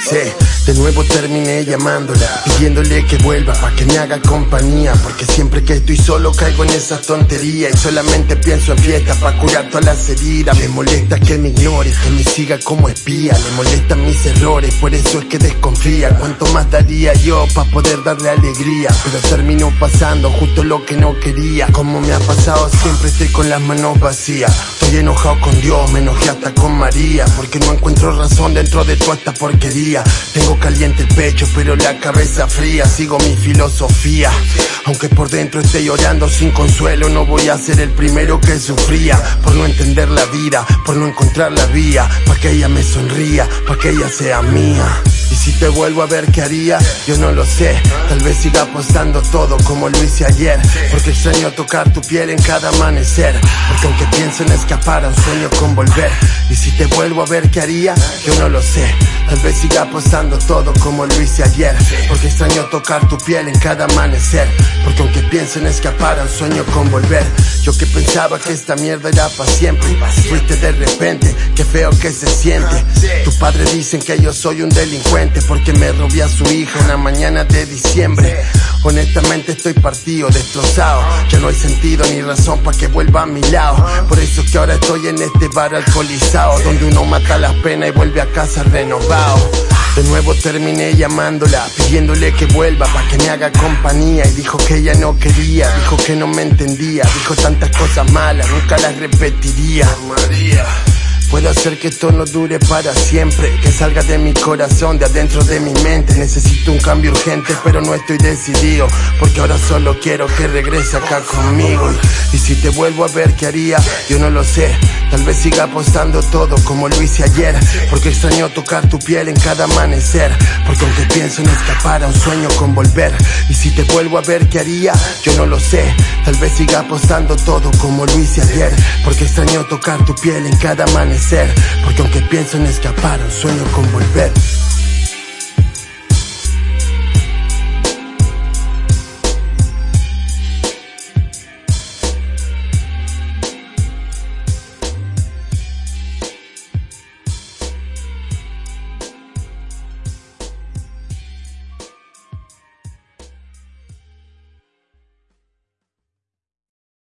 Sí. De nuevo terminé llamándola, pidiéndole que vuelva pa' que me haga compañía. Porque siempre que estoy solo caigo en esas tonterías y solamente pienso en fiestas pa' curar todas las heridas. Me molesta que me ignore, que me siga como espía. Le molestan mis errores, por eso es que desconfía. Cuánto más daría yo pa' poder darle alegría. Pero terminó pasando justo lo que no quería. Como me ha pasado, siempre estoy con las manos vacías. Estoy enojado con Dios, me enojé hasta con María. Porque no encuentro razón dentro de toda esta porquería. Tengo caliente el pecho, pero la cabeza fría. Sigo mi filosofía. Aunque por dentro esté llorando sin consuelo, no voy a ser el primero que sufría. Por no entender la vida, por no encontrar la vía. Pa' que ella me sonría, pa' que ella sea mía. Y si te vuelvo a ver, ¿qué haría? Yo no lo sé. Tal vez siga apostando todo como lo hice ayer. Porque extraño tocar tu piel en cada amanecer. Porque aunque pienso en escapar un sueño con volver. Y si te vuelvo a ver, ¿qué haría? Yo no lo sé. Tal vez siga apostando todo como lo hice ayer. Porque extraño tocar tu piel en cada amanecer. Porque aunque pienso en escapar a un sueño con volver. Yo que pensaba que esta mierda era para siempre. Fuiste de repente, qué feo que se siente. Tu padre dicen que yo soy un delincuente porque me robé a su hija una mañana de diciembre. Honestamente estoy partido, destrozado. Ya no hay sentido ni razón para que vuelva a mi lado. Por eso es que ahora estoy en este bar alcoholizado, donde uno mata las penas y vuelve a casa renovado. De nuevo terminé llamándola, pidiéndole que vuelva para que me haga compañía. Y dijo que ella no quería, dijo que no me entendía, dijo tantas cosas malas, nunca las repetiría. María. Puedo hacer que esto no dure para siempre, que salga de mi corazón, de adentro de mi mente. Necesito un cambio urgente, pero no estoy decidido, porque ahora solo quiero que regrese acá conmigo. Y si te vuelvo a ver, ¿qué haría? Yo no lo sé. Tal vez siga apostando todo como lo hice ayer, porque extraño tocar tu piel en cada amanecer. Porque aunque pienso en escapar a un sueño con volver, y si te vuelvo a ver, ¿qué haría? Yo no lo sé. Tal vez siga apostando todo como lo hice ayer, porque extraño tocar tu piel en cada amanecer. Porque aunque pienso en escapar, sueño con volver.